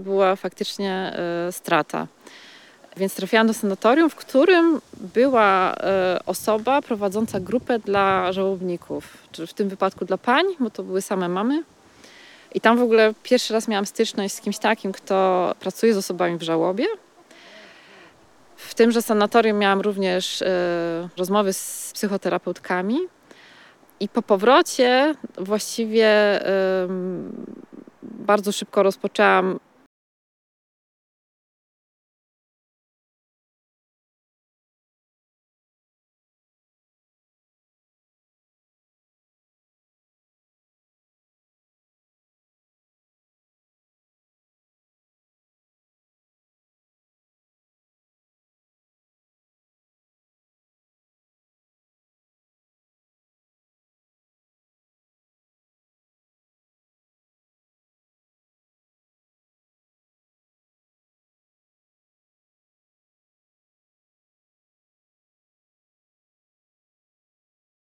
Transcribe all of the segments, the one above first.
była faktycznie y, strata. Więc trafiłam do sanatorium, w którym była y, osoba prowadząca grupę dla żałobników, czy w tym wypadku dla pań, bo to były same mamy. I tam w ogóle pierwszy raz miałam styczność z kimś takim, kto pracuje z osobami w żałobie. W tymże sanatorium miałam również y, rozmowy z psychoterapeutkami. I po powrocie właściwie bardzo szybko rozpoczęłam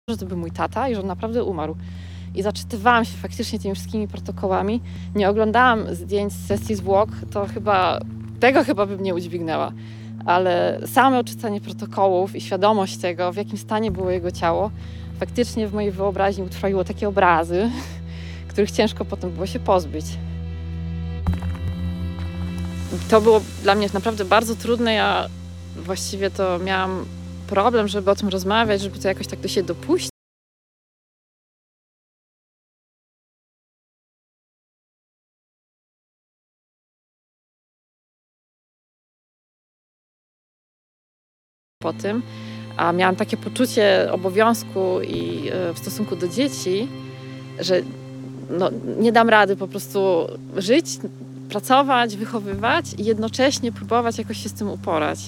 że to był mój tata i że on naprawdę umarł. I zaczytywałam się faktycznie tymi wszystkimi protokołami. Nie oglądałam zdjęć z sesji zwłok, to chyba tego chyba bym nie udźwignęła. Ale same odczytanie protokołów i świadomość tego, w jakim stanie było jego ciało, faktycznie w mojej wyobraźni utrwaliło takie obrazy, których ciężko potem było się pozbyć. To było dla mnie naprawdę bardzo trudne. Ja właściwie to miałam problem, żeby o tym rozmawiać, żeby to jakoś tak do siebie dopuścić. Po tym, a miałam takie poczucie obowiązku i e, w stosunku do dzieci, że no, nie dam rady po prostu żyć, pracować, wychowywać i jednocześnie próbować jakoś się z tym uporać.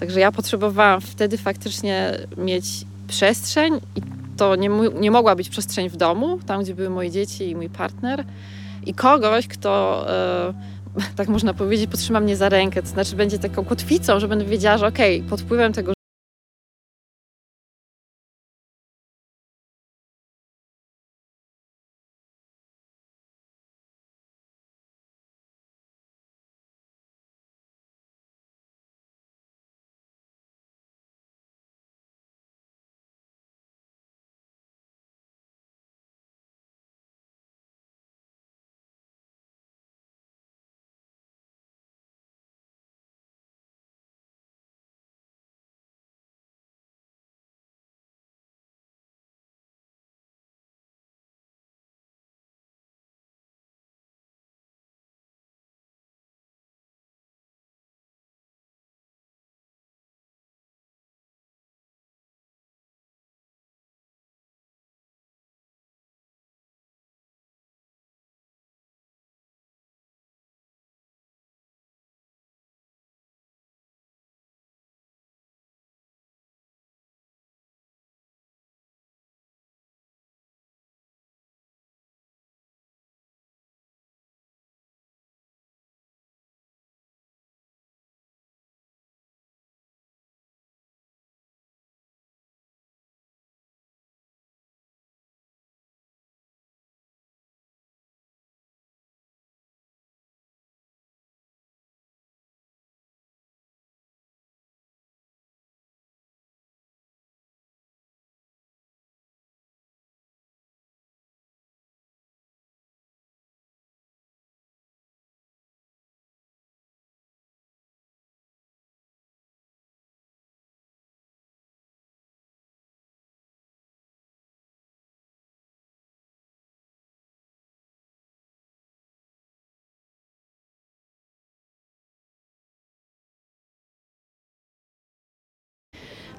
Także ja potrzebowałam wtedy faktycznie mieć przestrzeń i to nie, nie mogła być przestrzeń w domu, tam gdzie były moje dzieci i mój partner. I kogoś, kto e, tak można powiedzieć, potrzyma mnie za rękę, to znaczy będzie taką kotwicą, że będę wiedziała, że okej, okay, pod wpływem tego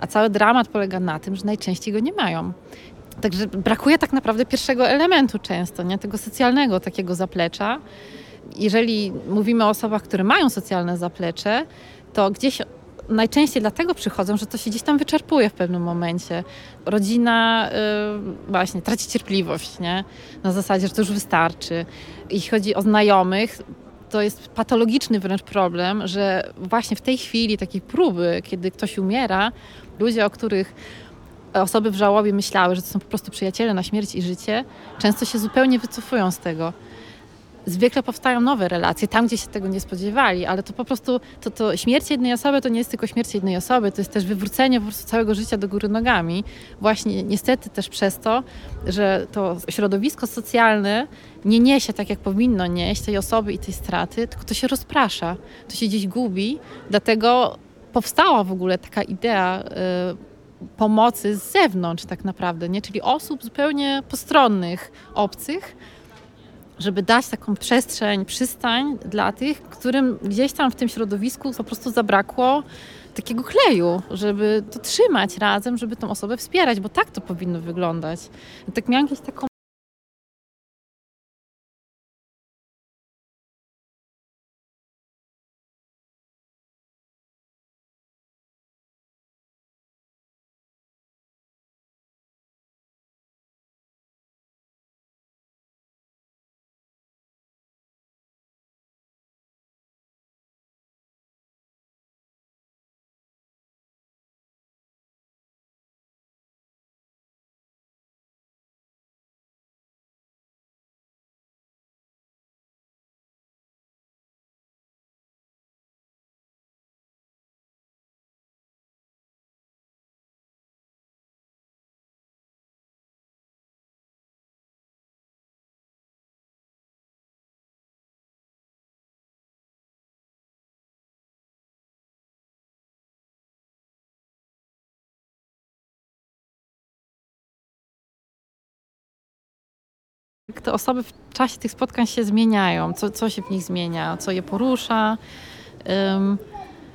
A cały dramat polega na tym, że najczęściej go nie mają. Także brakuje tak naprawdę pierwszego elementu często, nie? tego socjalnego takiego zaplecza. Jeżeli mówimy o osobach, które mają socjalne zaplecze, to gdzieś najczęściej dlatego przychodzą, że to się gdzieś tam wyczerpuje w pewnym momencie. Rodzina yy, właśnie traci cierpliwość, nie? Na zasadzie, że to już wystarczy. Jeśli chodzi o znajomych, to jest patologiczny wręcz problem, że właśnie w tej chwili takiej próby, kiedy ktoś umiera, ludzie, o których osoby w żałobie myślały, że to są po prostu przyjaciele na śmierć i życie, często się zupełnie wycofują z tego. zwykle powstają nowe relacje, tam gdzie się tego nie spodziewali, ale to po prostu, to, to śmierć jednej osoby to nie jest tylko śmierć jednej osoby, to jest też wywrócenie po prostu całego życia do góry nogami. Właśnie niestety też przez to, że to środowisko socjalne nie niesie tak, jak powinno nieść tej osoby i tej straty, tylko to się rozprasza, to się gdzieś gubi, dlatego powstała w ogóle taka idea y, pomocy z zewnątrz tak naprawdę, nie? czyli osób zupełnie postronnych, obcych, żeby dać taką przestrzeń, przystań dla tych, którym gdzieś tam w tym środowisku po prostu zabrakło takiego kleju, żeby to trzymać razem, żeby tą osobę wspierać, bo tak to powinno wyglądać. Tak miałam jakąś taką Te osoby w czasie tych spotkań się zmieniają, co, co się w nich zmienia, co je porusza,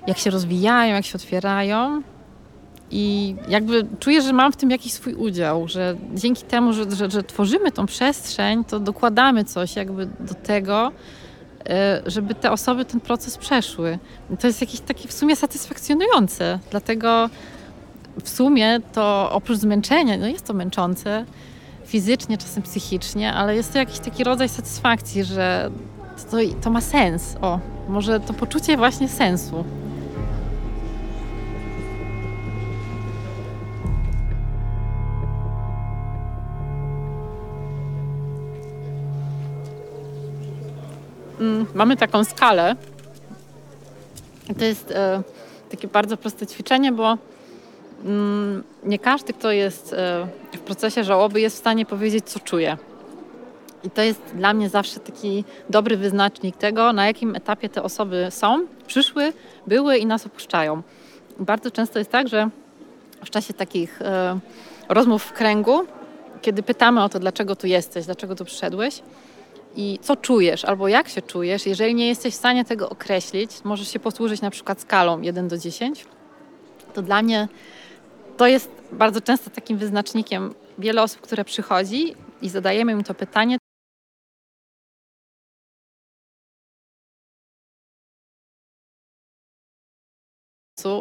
jak się rozwijają, jak się otwierają. I jakby czuję, że mam w tym jakiś swój udział, że dzięki temu, że, że, że tworzymy tą przestrzeń, to dokładamy coś jakby do tego, e, żeby te osoby ten proces przeszły. I to jest jakieś takie w sumie satysfakcjonujące, dlatego w sumie to oprócz zmęczenia, no jest to męczące, fizycznie, czasem psychicznie, ale jest to jakiś taki rodzaj satysfakcji, że to, to ma sens. O, może to poczucie właśnie sensu. Mm, mamy taką skalę. To jest e, takie bardzo proste ćwiczenie, bo nie każdy, kto jest e, w procesie żałoby, jest w stanie powiedzieć, co czuje. I to jest dla mnie zawsze taki dobry wyznacznik tego, na jakim etapie te osoby są, przyszły, były i nas opuszczają. Bardzo często jest tak, że w czasie takich e, rozmów w kręgu, kiedy pytamy o to, dlaczego tu jesteś, dlaczego tu przyszedłeś i co czujesz, albo jak się czujesz, jeżeli nie jesteś w stanie tego określić, możesz się posłużyć na przykład skalą 1 do 10, to dla mnie to jest bardzo często takim wyznacznikiem wiele osób, które przychodzi i zadajemy im to pytanie.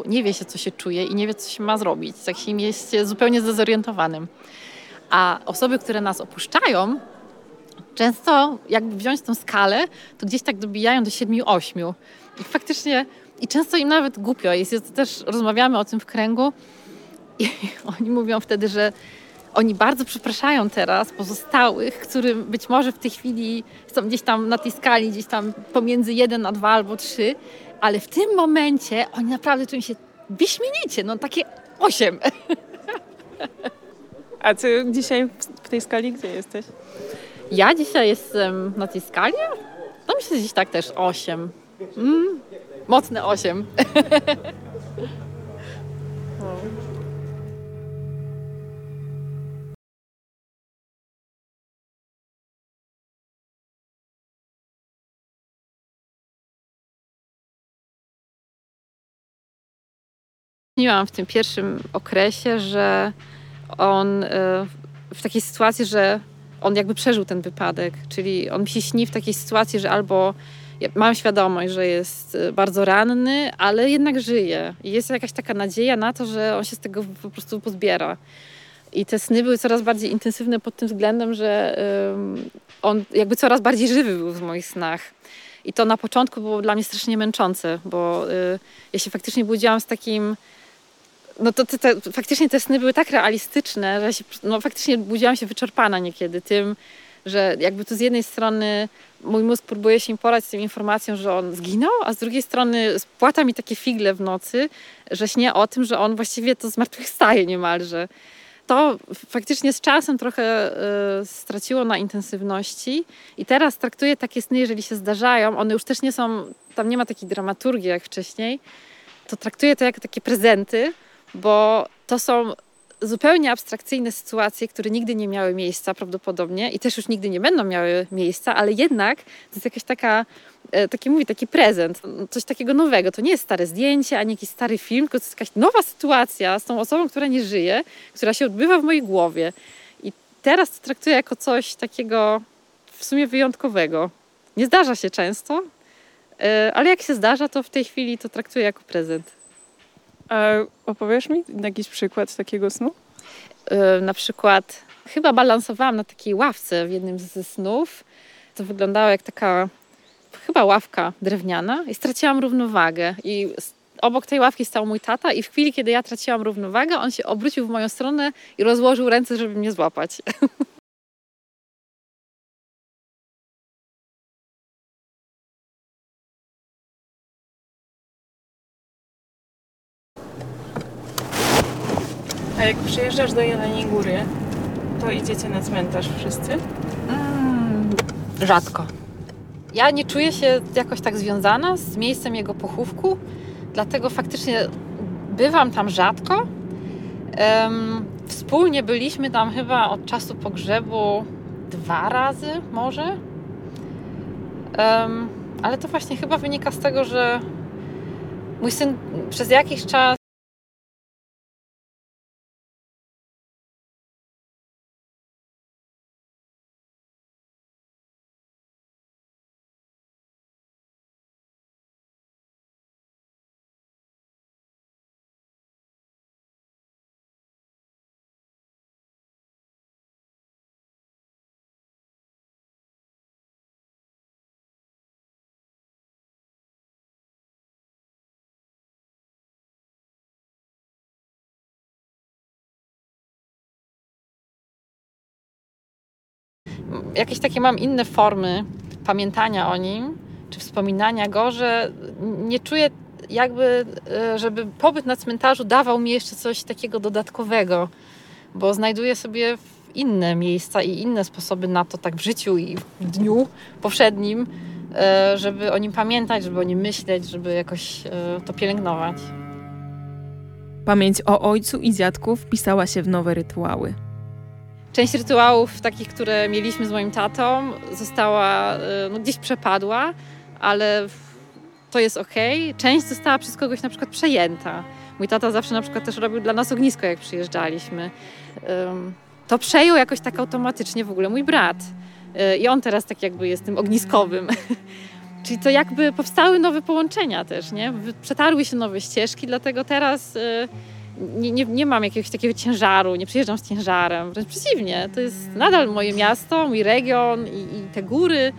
Nie wie się, co się czuje i nie wie, co się ma zrobić. Takim jest zupełnie zdezorientowanym. A osoby, które nas opuszczają, często jakby wziąć tą skalę, to gdzieś tak dobijają do 7-8. I faktycznie, i często im nawet głupio jest. jest też rozmawiamy o tym w kręgu, i oni mówią wtedy, że oni bardzo przepraszają teraz pozostałych, którym być może w tej chwili są gdzieś tam na tej skali, gdzieś tam pomiędzy 1 a 2 albo 3, ale w tym momencie oni naprawdę czują się wyśmienicie, no takie 8. A ty dzisiaj w tej skali gdzie jesteś? Ja dzisiaj jestem na tej skali? No myślę, że gdzieś tak też 8. Mm, mocne 8. Miałam w tym pierwszym okresie, że on e, w takiej sytuacji, że on jakby przeżył ten wypadek, czyli on mi się śni w takiej sytuacji, że albo mam świadomość, że jest e, bardzo ranny, ale jednak żyje. I jest jakaś taka nadzieja na to, że on się z tego po prostu pozbiera. I te sny były coraz bardziej intensywne pod tym względem, że on jakby coraz bardziej żywy był w moich snach. I to na początku było dla mnie strasznie męczące, bo y, ja się faktycznie budziłam z takim no to te, te, faktycznie te sny były tak realistyczne, że się, no faktycznie budziłam się wyczerpana niekiedy tym, że jakby tu z jednej strony mój mózg próbuje się porać z tą informacją, że on zginął, a z drugiej strony spłata mi takie figle w nocy, że śnię o tym, że on właściwie to zmartwychwstaje niemalże. To faktycznie z czasem trochę y, straciło na intensywności i teraz traktuję takie sny, jeżeli się zdarzają, one już też nie są, tam nie ma takiej dramaturgii jak wcześniej, to traktuję to jako takie prezenty, bo to są zupełnie abstrakcyjne sytuacje, które nigdy nie miały miejsca prawdopodobnie i też już nigdy nie będą miały miejsca, ale jednak to jest jakaś taka, e, taki mówi, taki prezent, coś takiego nowego. To nie jest stare zdjęcie, ani jakiś stary film, tylko to jest jakaś nowa sytuacja z tą osobą, która nie żyje, która się odbywa w mojej głowie. I teraz to traktuję jako coś takiego w sumie wyjątkowego. Nie zdarza się często, e, ale jak się zdarza, to w tej chwili to traktuję jako prezent. A opowiesz mi jakiś przykład takiego snu? Yy, na przykład chyba balansowałam na takiej ławce w jednym ze snów. To wyglądało jak taka chyba ławka drewniana i straciłam równowagę. I obok tej ławki stał mój tata i w chwili, kiedy ja traciłam równowagę, on się obrócił w moją stronę i rozłożył ręce, żeby mnie złapać. Jak przyjeżdżasz do Jeleniej Góry, to idziecie na cmentarz wszyscy? Mm, rzadko. Ja nie czuję się jakoś tak związana z miejscem jego pochówku, dlatego faktycznie bywam tam rzadko. Um, wspólnie byliśmy tam chyba od czasu pogrzebu dwa razy może. Um, ale to właśnie chyba wynika z tego, że mój syn przez jakiś czas jakieś takie mam inne formy pamiętania o nim, czy wspominania go, że nie czuję jakby, e, żeby pobyt na cmentarzu dawał mi jeszcze coś takiego dodatkowego, bo znajduję sobie inne miejsca i inne sposoby na to, tak w życiu i w dniu powszednim, e, żeby o nim pamiętać, żeby o nim myśleć, żeby jakoś e, to pielęgnować. Pamięć o ojcu i dziadku wpisała się w nowe rytuały. Część rytuałów takich, które mieliśmy z moim tatą, została, y, no, gdzieś przepadła, ale to jest ok. Część została przez kogoś na przykład przejęta. Mój tata zawsze na przykład też robił dla nas ognisko, jak przyjeżdżaliśmy. To przejął jakoś tak automatycznie w ogóle mój brat. Y, I on teraz tak jakby jest tym ogniskowym. Czyli to jakby powstały nowe połączenia też, nie? Przetarły się nowe ścieżki, dlatego teraz y, nie, nie, nie mam jakiegoś takiego ciężaru, nie przyjeżdżam z ciężarem. Wręcz przeciwnie, to jest nadal moje miasto, mój region i, i te góry.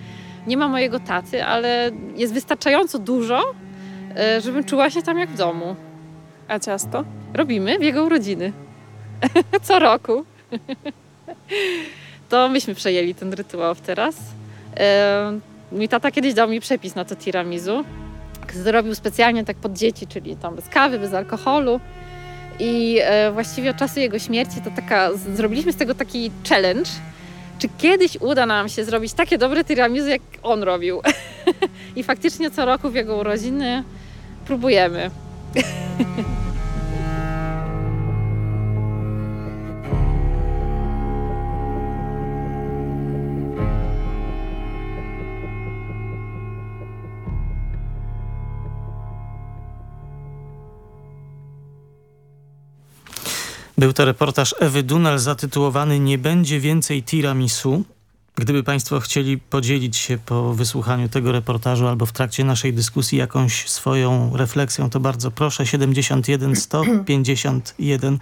Nie ma mojego taty, ale jest wystarczająco dużo, e, żebym czuła się tam jak w domu. A ciasto? Robimy w jego urodziny. Co roku. to myśmy przejęli ten rytuał teraz. E, mój tata kiedyś dał mi przepis na to tiramisu. Zrobił specjalnie tak pod dzieci, czyli tam bez kawy, bez alkoholu. I e, właściwie od czasu jego śmierci to taka, zrobiliśmy z tego taki challenge, czy kiedyś uda nam się zrobić takie dobre tiramisu, jak on robił. I faktycznie co roku w jego urodziny próbujemy. Był to reportaż Ewy Dunal zatytułowany Nie będzie więcej tiramisu. Gdyby Państwo chcieli podzielić się po wysłuchaniu tego reportażu albo w trakcie naszej dyskusji jakąś swoją refleksją, to bardzo proszę. 71 151.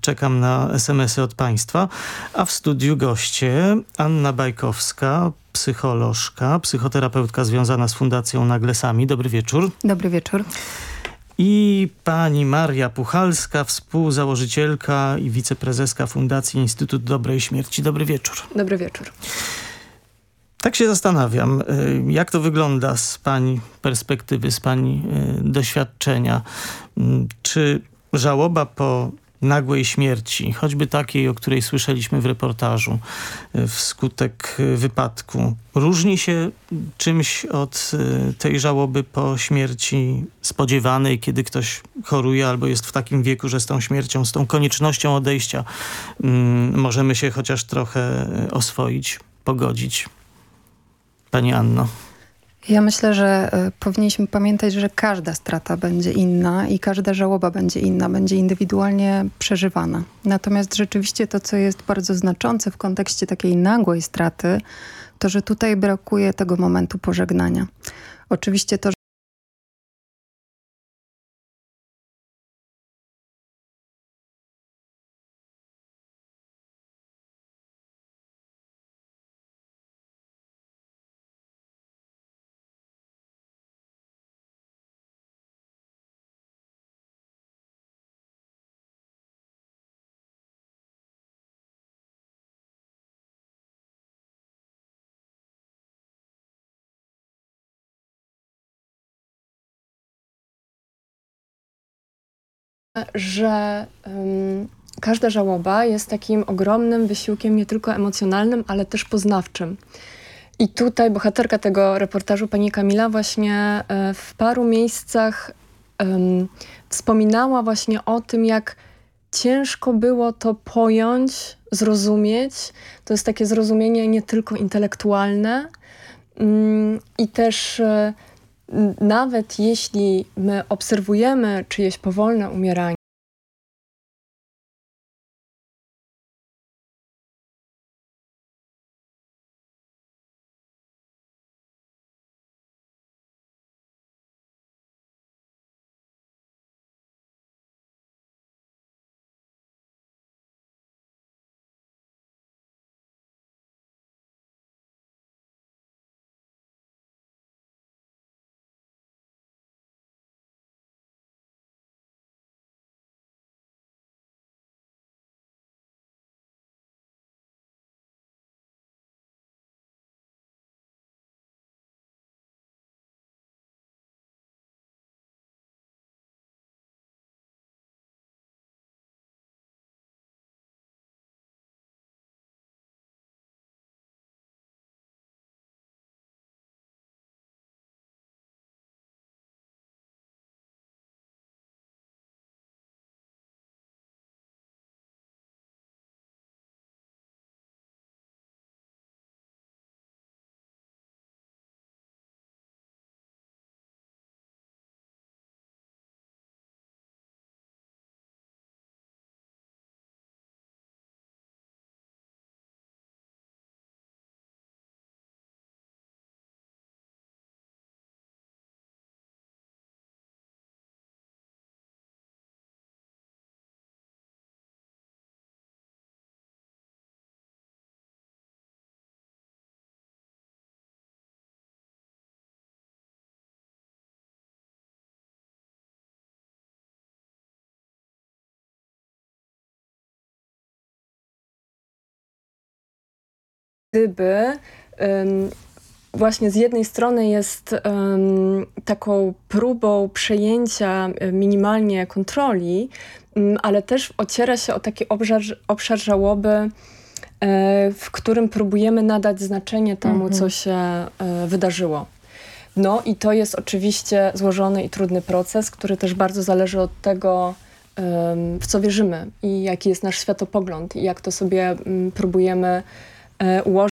Czekam na SMS-y od Państwa. A w studiu goście Anna Bajkowska, psycholożka, psychoterapeutka związana z Fundacją Naglesami. Dobry wieczór. Dobry wieczór i pani Maria Puchalska, współzałożycielka i wiceprezeska Fundacji Instytut Dobrej Śmierci. Dobry wieczór. Dobry wieczór. Tak się zastanawiam, y, jak to wygląda z Pani perspektywy, z Pani y, doświadczenia. Mm, czy żałoba po nagłej śmierci, choćby takiej, o której słyszeliśmy w reportażu, y, wskutek wypadku, różni się czymś od tej żałoby po śmierci spodziewanej, kiedy ktoś choruje albo jest w takim wieku, że z tą śmiercią, z tą koniecznością odejścia mm, możemy się chociaż trochę oswoić, pogodzić. Pani Anno. Ja myślę, że y, powinniśmy pamiętać, że każda strata będzie inna i każda żałoba będzie inna, będzie indywidualnie przeżywana. Natomiast rzeczywiście to, co jest bardzo znaczące w kontekście takiej nagłej straty, to że tutaj brakuje tego momentu pożegnania. Oczywiście to, że um, każda żałoba jest takim ogromnym wysiłkiem nie tylko emocjonalnym, ale też poznawczym. I tutaj bohaterka tego reportażu, pani Kamila, właśnie e, w paru miejscach um, wspominała właśnie o tym, jak ciężko było to pojąć, zrozumieć. To jest takie zrozumienie nie tylko intelektualne um, i też e, nawet jeśli my obserwujemy czyjeś powolne umieranie, gdyby um, właśnie z jednej strony jest um, taką próbą przejęcia minimalnie kontroli, um, ale też ociera się o taki obszar, obszar żałoby, e, w którym próbujemy nadać znaczenie temu, mhm. co się e, wydarzyło. No i to jest oczywiście złożony i trudny proces, który też bardzo zależy od tego, w co wierzymy i jaki jest nasz światopogląd i jak to sobie próbujemy E, ułożyć.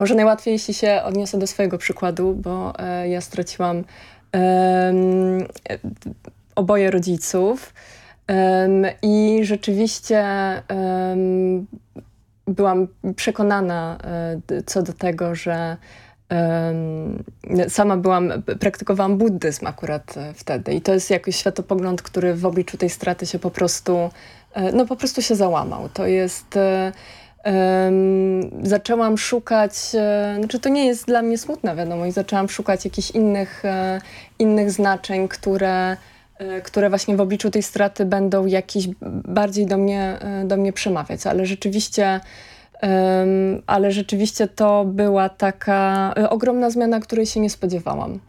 Może najłatwiej, jeśli się odniosę do swojego przykładu, bo e, ja straciłam oboje rodziców i rzeczywiście byłam przekonana co do tego, że sama byłam, praktykowałam buddyzm akurat wtedy i to jest jakiś światopogląd, który w obliczu tej straty się po prostu, no po prostu się załamał. To jest Um, zaczęłam szukać, e, znaczy to nie jest dla mnie smutna wiadomość, zaczęłam szukać jakichś innych, e, innych znaczeń, które, e, które właśnie w obliczu tej straty będą jakieś bardziej do mnie, do mnie przemawiać, ale rzeczywiście ale rzeczywiście to była taka ogromna zmiana, której się nie spodziewałam.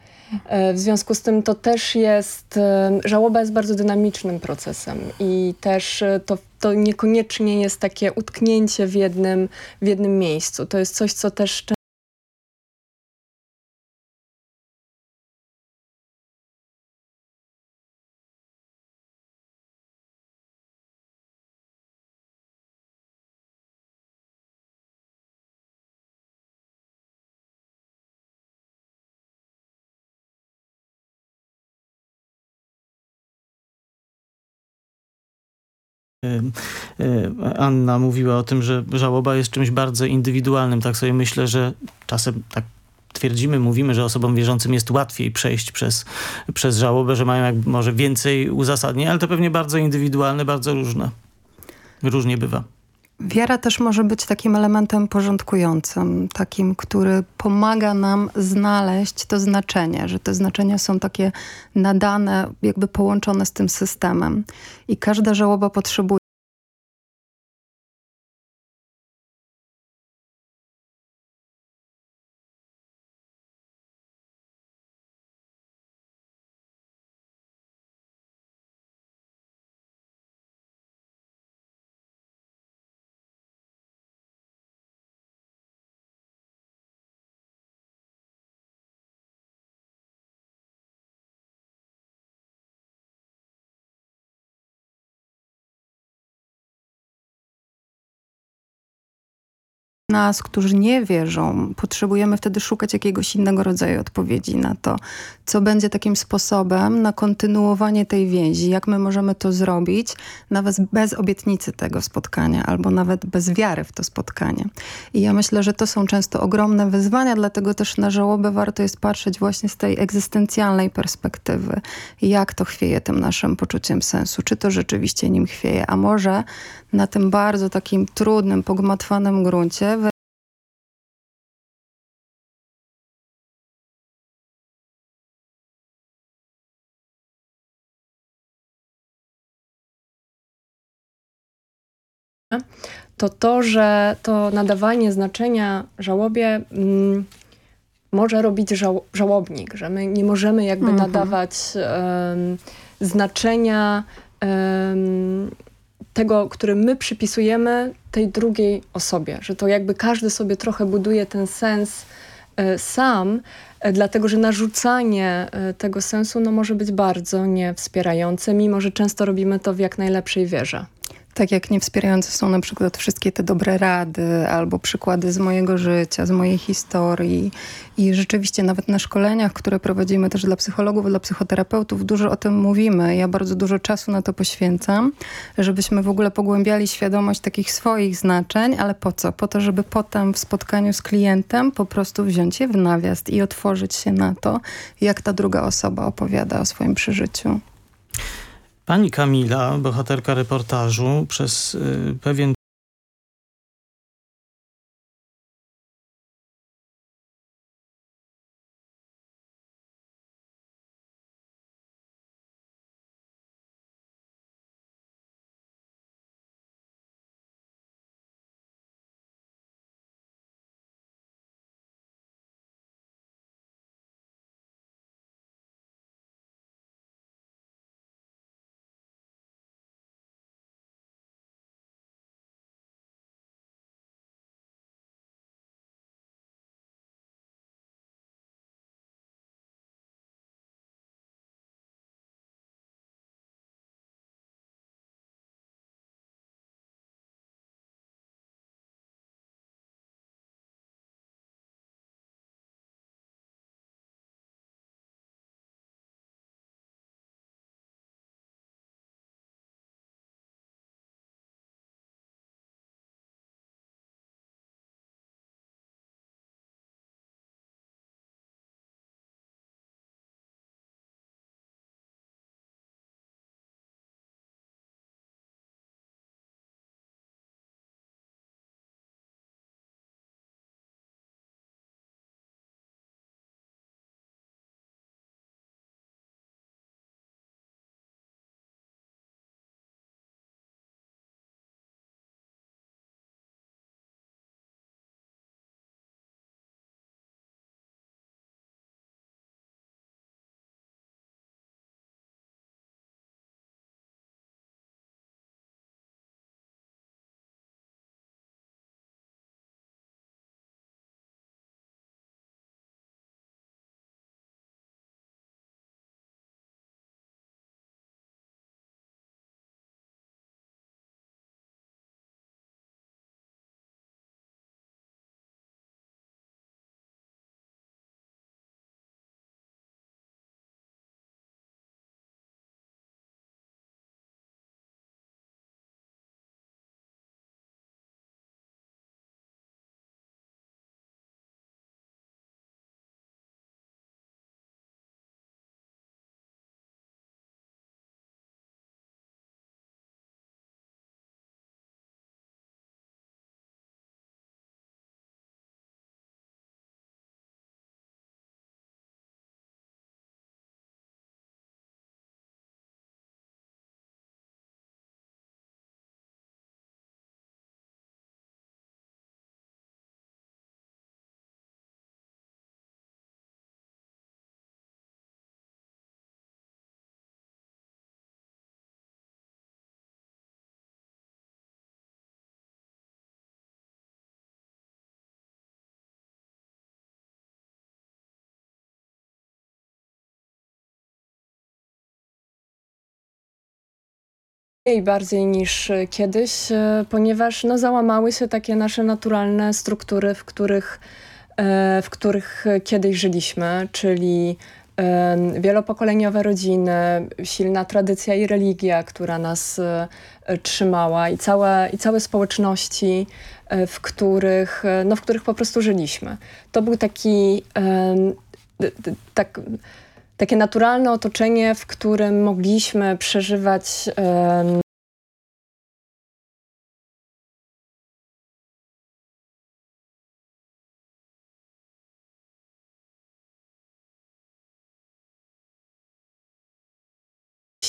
E, w związku z tym to też jest, żałoba jest bardzo dynamicznym procesem i też to, to niekoniecznie jest takie utknięcie w jednym, w jednym miejscu. To jest coś, co też Anna mówiła o tym, że żałoba jest czymś bardzo indywidualnym. Tak sobie myślę, że czasem tak twierdzimy, mówimy, że osobom wierzącym jest łatwiej przejść przez, przez żałobę, że mają jak może więcej uzasadnień, ale to pewnie bardzo indywidualne, bardzo różne. Różnie bywa. Wiara też może być takim elementem porządkującym, takim, który pomaga nam znaleźć to znaczenie, że te znaczenia są takie nadane, jakby połączone z tym systemem. I każda żałoba potrzebuje nas, którzy nie wierzą, potrzebujemy wtedy szukać jakiegoś innego rodzaju odpowiedzi na to, co będzie takim sposobem na kontynuowanie tej więzi, jak my możemy to zrobić, nawet bez obietnicy tego spotkania, albo nawet bez wiary w to spotkanie. I ja myślę, że to są często ogromne wyzwania, dlatego też na żałobę warto jest patrzeć właśnie z tej egzystencjalnej perspektywy. Jak to chwieje tym naszym poczuciem sensu? Czy to rzeczywiście nim chwieje? A może na tym bardzo takim trudnym, pogmatwanym gruncie to to, że to nadawanie znaczenia żałobie mm, może robić żał żałobnik, że my nie możemy jakby mhm. nadawać um, znaczenia um, tego, który my przypisujemy tej drugiej osobie, że to jakby każdy sobie trochę buduje ten sens y, sam, y, dlatego że narzucanie y, tego sensu no, może być bardzo niewspierające, mimo że często robimy to w jak najlepszej wierze. Tak jak niewspierające są na przykład wszystkie te dobre rady albo przykłady z mojego życia, z mojej historii. I rzeczywiście nawet na szkoleniach, które prowadzimy też dla psychologów, dla psychoterapeutów, dużo o tym mówimy. Ja bardzo dużo czasu na to poświęcam, żebyśmy w ogóle pogłębiali świadomość takich swoich znaczeń, ale po co? Po to, żeby potem w spotkaniu z klientem po prostu wziąć je w nawiast i otworzyć się na to, jak ta druga osoba opowiada o swoim przeżyciu. Pani Kamila, bohaterka reportażu, przez y, pewien i bardziej niż kiedyś, e, ponieważ no, załamały się takie nasze naturalne struktury, w których, e, w których kiedyś żyliśmy, czyli e, wielopokoleniowe rodziny, silna tradycja i religia, która nas trzymała i całe, i całe społeczności, w których, no, w których po prostu żyliśmy. To był taki tak takie naturalne otoczenie, w którym mogliśmy przeżywać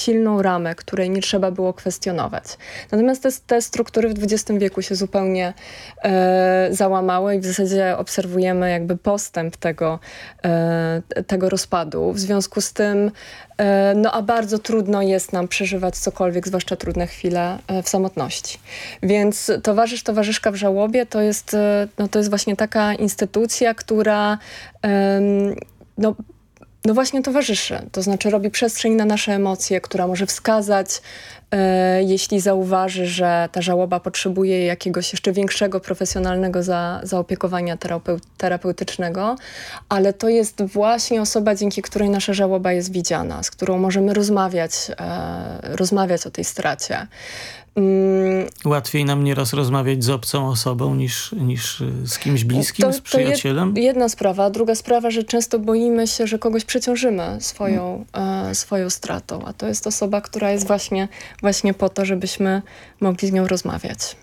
silną ramę, której nie trzeba było kwestionować. Natomiast te, te struktury w XX wieku się zupełnie e, załamały i w zasadzie obserwujemy jakby postęp tego, e, tego rozpadu. W związku z tym e, no a bardzo trudno jest nam przeżywać cokolwiek, zwłaszcza trudne chwile e, w samotności. Więc towarzysz, towarzyszka w żałobie to jest, e, no, to jest właśnie taka instytucja, która no, no właśnie towarzyszy, to znaczy robi przestrzeń na nasze emocje, która może wskazać, e, jeśli zauważy, że ta żałoba potrzebuje jakiegoś jeszcze większego profesjonalnego za, zaopiekowania terapeu terapeutycznego, ale to jest właśnie osoba, dzięki której nasza żałoba jest widziana, z którą możemy rozmawiać, e, rozmawiać o tej stracie. Mm. Łatwiej nam nieraz rozmawiać z obcą osobą niż, niż z kimś bliskim, to, z przyjacielem? To jedna sprawa. Druga sprawa, że często boimy się, że kogoś przeciążymy swoją, e, swoją stratą, a to jest osoba, która jest właśnie, właśnie po to, żebyśmy mogli z nią rozmawiać.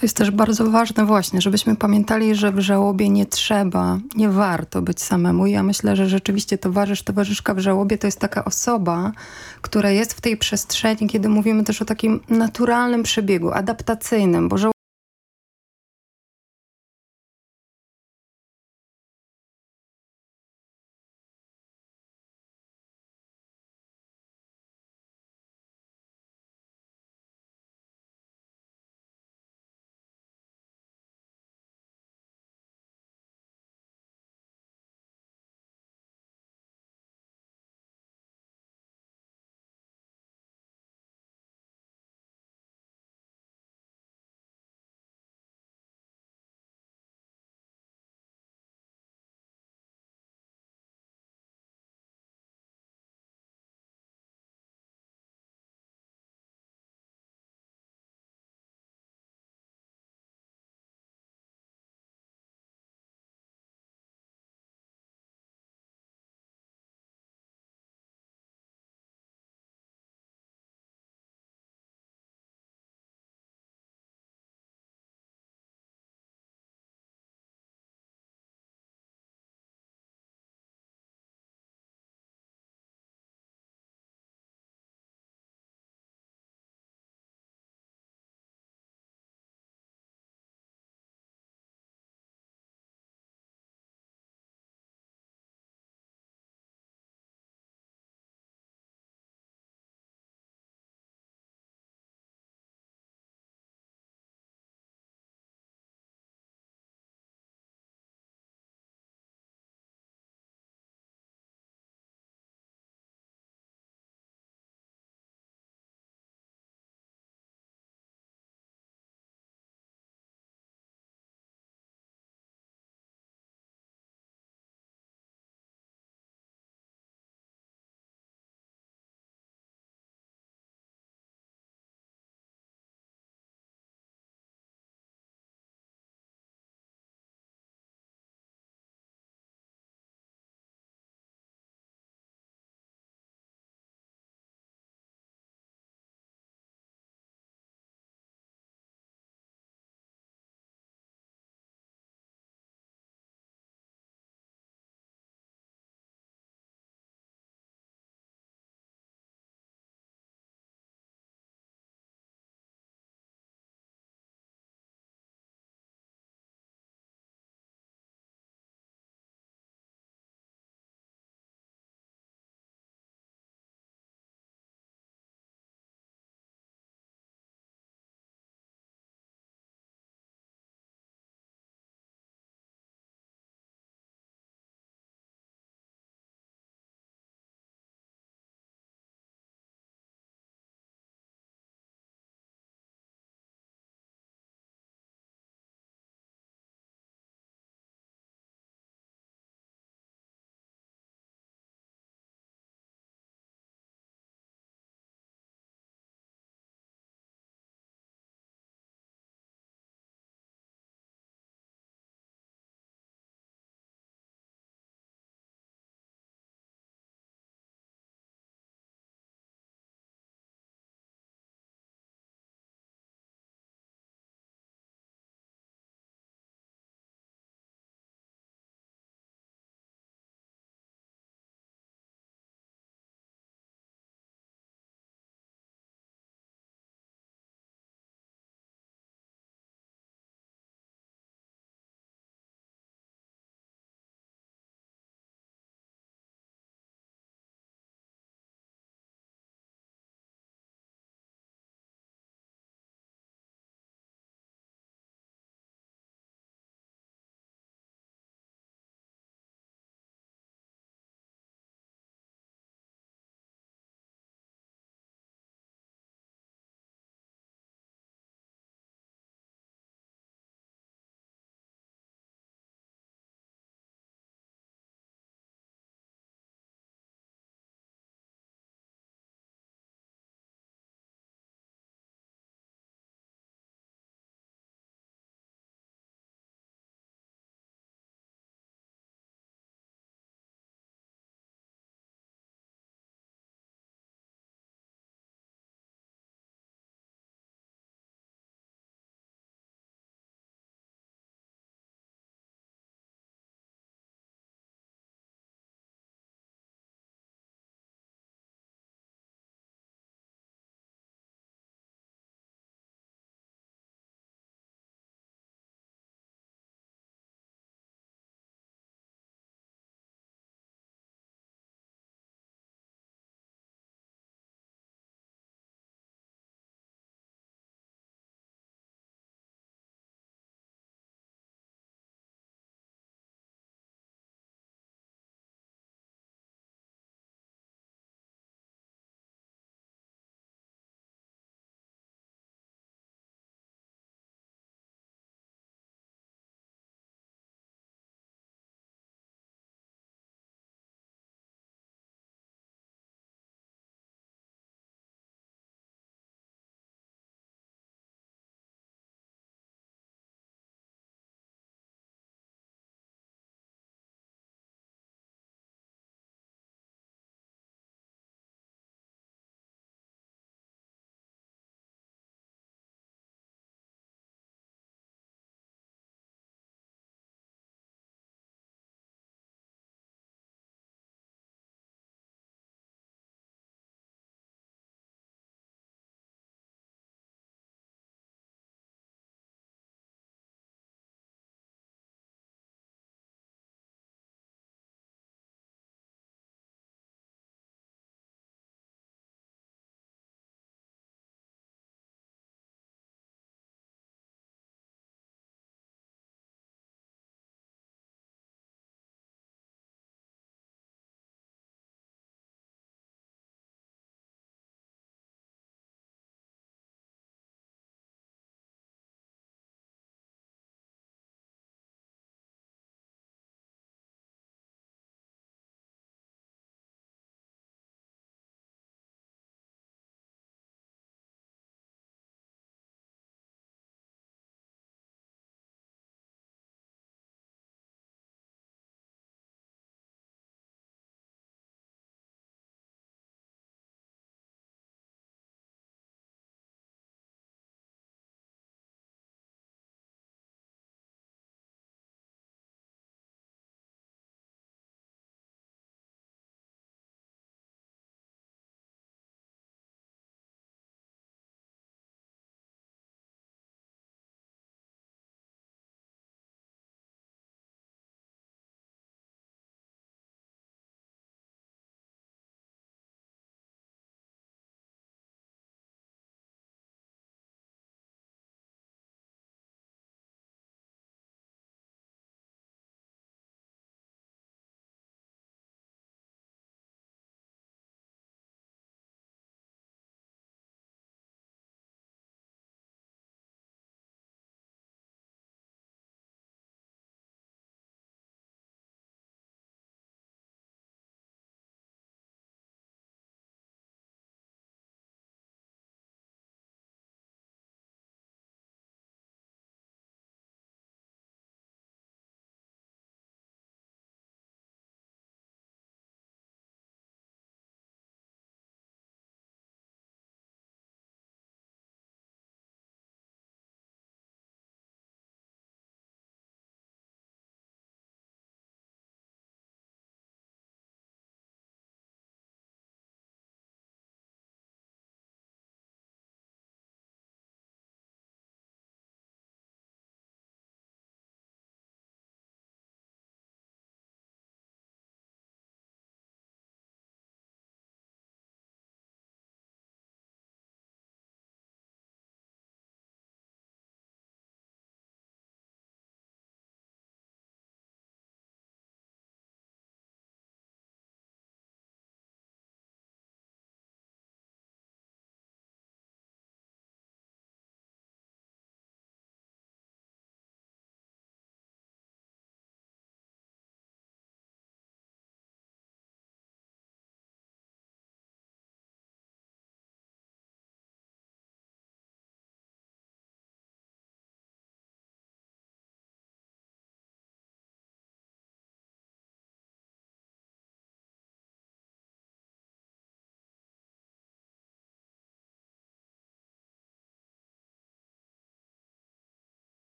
To jest też bardzo ważne właśnie, żebyśmy pamiętali, że w żałobie nie trzeba, nie warto być samemu. Ja myślę, że rzeczywiście towarzysz, towarzyszka w żałobie to jest taka osoba, która jest w tej przestrzeni, kiedy mówimy też o takim naturalnym przebiegu, adaptacyjnym, bo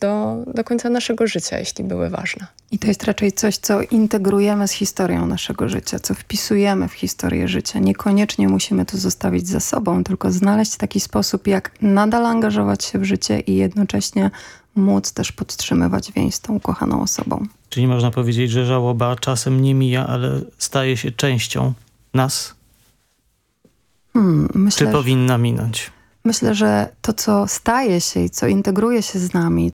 do, do końca naszego życia, jeśli były ważne. I to jest raczej coś, co integrujemy z historią naszego życia, co wpisujemy w historię życia. Niekoniecznie musimy to zostawić za sobą, tylko znaleźć taki sposób, jak nadal angażować się w życie i jednocześnie móc też podtrzymywać więź z tą ukochaną osobą. Czyli można powiedzieć, że żałoba czasem nie mija, ale staje się częścią nas? Hmm, myślę, Czy powinna minąć? Myślę, że to, co staje się i co integruje się z nami,